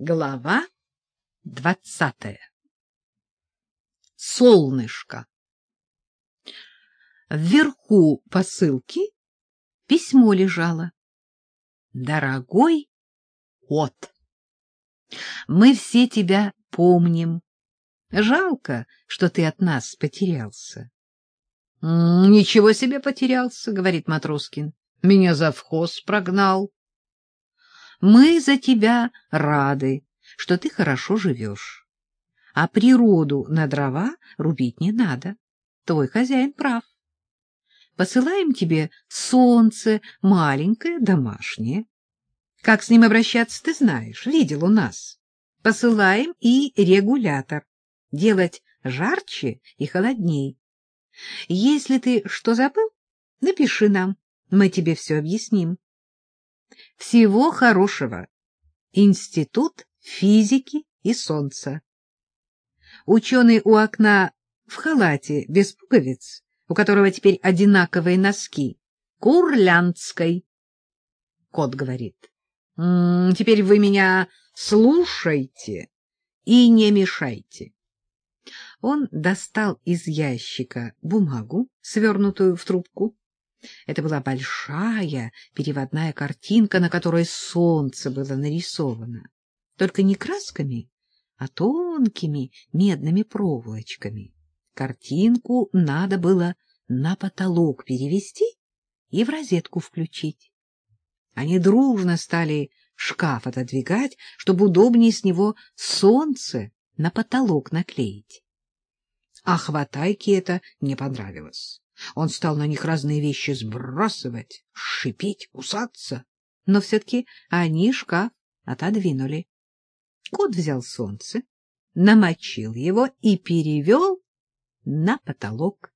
Глава двадцатая. Солнышко. Вверху посылки письмо лежало. Дорогой кот, мы все тебя помним. Жалко, что ты от нас потерялся. — Ничего себе потерялся, — говорит Матроскин. — Меня завхоз прогнал. Мы за тебя рады, что ты хорошо живешь. А природу на дрова рубить не надо. Твой хозяин прав. Посылаем тебе солнце маленькое, домашнее. Как с ним обращаться, ты знаешь, видел у нас. Посылаем и регулятор. Делать жарче и холодней. Если ты что забыл, напиши нам, мы тебе все объясним. Всего хорошего. Институт физики и солнца. Ученый у окна в халате, без пуговиц, у которого теперь одинаковые носки, Курлянской. Кот говорит, «М теперь вы меня слушайте и не мешайте. Он достал из ящика бумагу, свернутую в трубку, это была большая переводная картинка, на которой солнце было нарисовано. Только не красками, а тонкими медными проволочками. Картинку надо было на потолок перевести и в розетку включить. Они дружно стали шкаф отодвигать, чтобы удобнее с него солнце на потолок наклеить. А хватайке это не понравилось. Он стал на них разные вещи сбрасывать, шипеть, кусаться, но все-таки они шкаф отодвинули. Кот взял солнце, намочил его и перевел на потолок.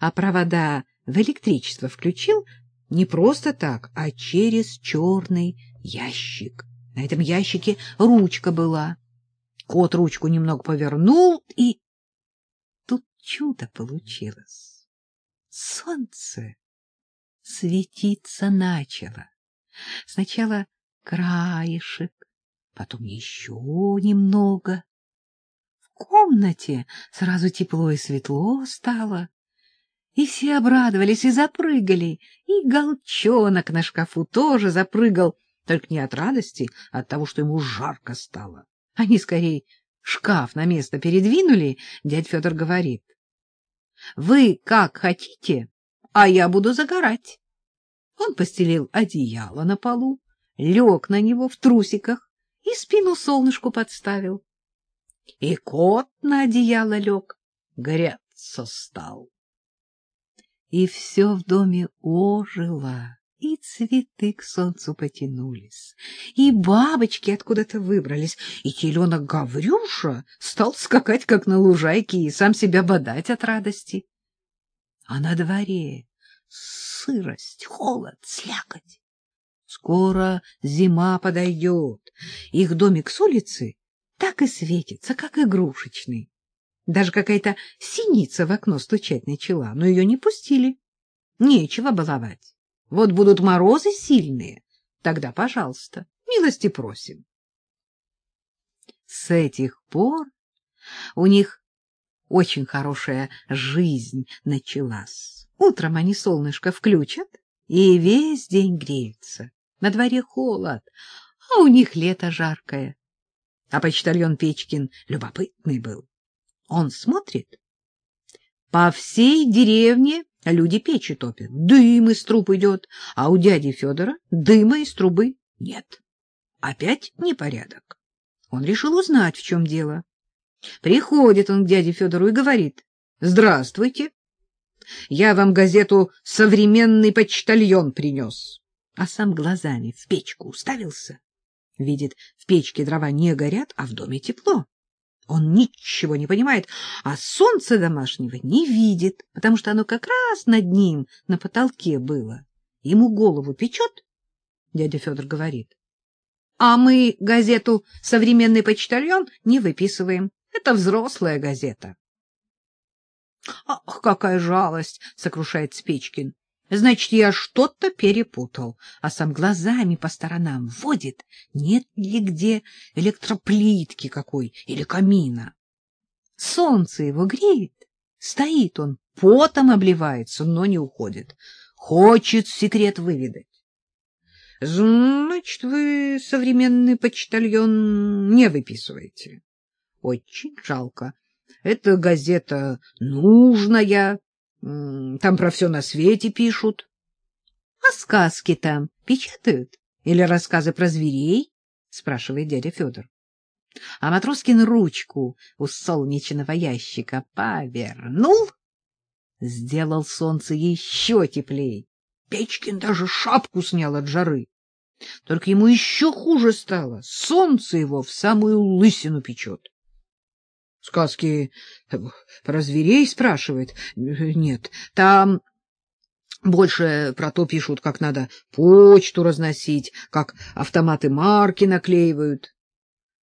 А провода в электричество включил не просто так, а через черный ящик. На этом ящике ручка была. Кот ручку немного повернул, и тут чудо получилось солнце светиться начало. Сначала краешек, потом еще немного. В комнате сразу тепло и светло стало. И все обрадовались и запрыгали, и голчонок на шкафу тоже запрыгал, только не от радости, а от того, что ему жарко стало. Они скорее шкаф на место передвинули, дядь Федор говорит. Вы как хотите, а я буду загорать. Он постелил одеяло на полу, лег на него в трусиках и спину солнышку подставил. И кот на одеяло лег, греться стал. И все в доме ожило, и цветы к солнцу потянулись, и бабочки откуда-то выбрались, и теленок Гаврюша стал скакать, как на лужайке, и сам себя бодать от радости. А на дворе сырость, холод, слякоть. Скоро зима подойдет. Их домик с улицы так и светится, как игрушечный. Даже какая-то синица в окно стучать начала, но ее не пустили. Нечего баловать. Вот будут морозы сильные, тогда, пожалуйста, милости просим. С этих пор у них очень хорошая жизнь началась. Утром они солнышко включат и весь день греются. На дворе холод, а у них лето жаркое. А почтальон Печкин любопытный был. Он смотрит. По всей деревне Люди печи топят, дым из труб идет, а у дяди Федора дыма из трубы нет. Опять непорядок. Он решил узнать, в чем дело. Приходит он к дяде Федору и говорит, «Здравствуйте, я вам газету «Современный почтальон» принес». А сам глазами в печку уставился. Видит, в печке дрова не горят, а в доме тепло. Он ничего не понимает, а солнца домашнего не видит, потому что оно как раз над ним на потолке было. Ему голову печет, дядя Федор говорит. А мы газету «Современный почтальон» не выписываем. Это взрослая газета. — Ах, какая жалость! — сокрушает Спичкин. Значит, я что-то перепутал, а сам глазами по сторонам водит, нет ли где электроплитки какой или камина. Солнце его греет, стоит он, потом обливается, но не уходит. Хочет секрет выведать. Значит, вы современный почтальон не выписываете. Очень жалко. Эта газета нужная, там про все на свете пишут. — А сказки там печатают? Или рассказы про зверей? — спрашивает дядя Федор. А Матроскин ручку у солнечного ящика повернул, сделал солнце еще теплей. Печкин даже шапку снял от жары. Только ему еще хуже стало. Солнце его в самую лысину печет. Сказки про зверей спрашивает? Нет, там больше про то пишут, как надо почту разносить, как автоматы марки наклеивают.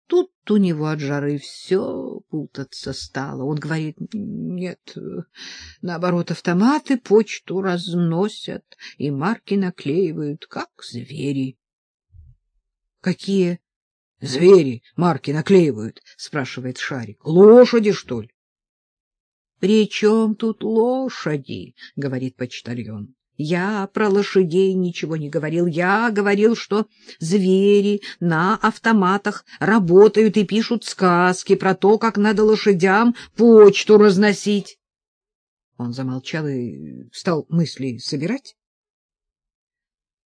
Тут у него от жары все путаться стало. Он говорит, нет, наоборот, автоматы почту разносят и марки наклеивают, как звери. — Какие Звери марки наклеивают, спрашивает Шарик. Лошади, что ли? При чем тут лошади, говорит почтальон. Я про лошадей ничего не говорил. Я говорил, что звери на автоматах работают и пишут сказки про то, как надо лошадям почту разносить. Он замолчал и стал мысли собирать.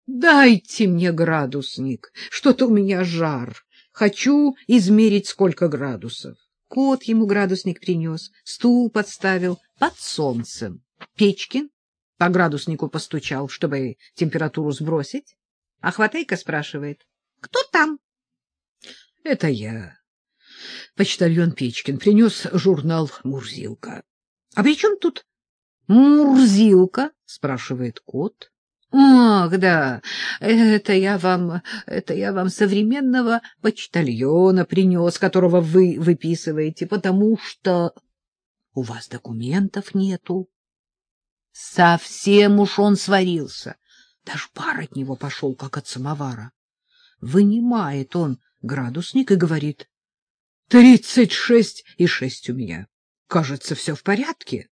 Дайте мне градусник, что-то у меня жар. Хочу измерить, сколько градусов. Кот ему градусник принес, стул подставил под солнцем. Печкин по градуснику постучал, чтобы температуру сбросить. А Хватейка спрашивает, кто там? — Это я. Почтальон Печкин принес журнал «Мурзилка». — А при чем тут Мурзилка? — спрашивает кот. Ах, да, это я вам, это я вам современного почтальона принес, которого вы выписываете, потому что у вас документов нету. Совсем уж он сварился, даже пар от него пошел, как от самовара. Вынимает он градусник и говорит, — Тридцать шесть и шесть у меня. Кажется, все в порядке.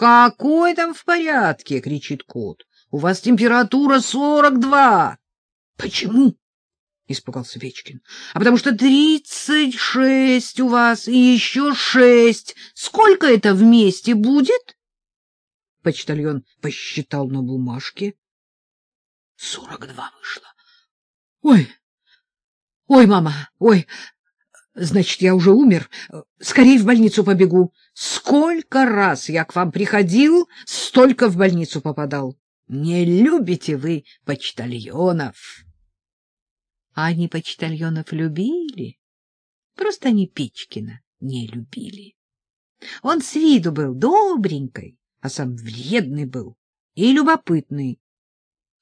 Какой там в порядке? кричит кот. У вас температура сорок два. Почему? испугался Вечкин. А потому что тридцать шесть у вас и еще шесть. Сколько это вместе будет? Почтальон посчитал на бумажке. Сорок два вышло. Ой, ой, мама, ой, Значит, я уже умер. Скорей в больницу побегу. Сколько раз я к вам приходил, столько в больницу попадал. Не любите вы почтальонов. Они почтальонов любили. Просто они Печкина не любили. Он с виду был добренький, а сам вредный был и любопытный.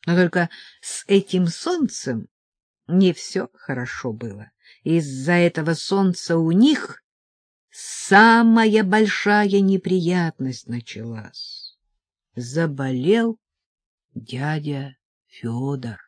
Но только с этим солнцем не все хорошо было. Из-за этого солнца у них самая большая неприятность началась. Заболел дядя Федор.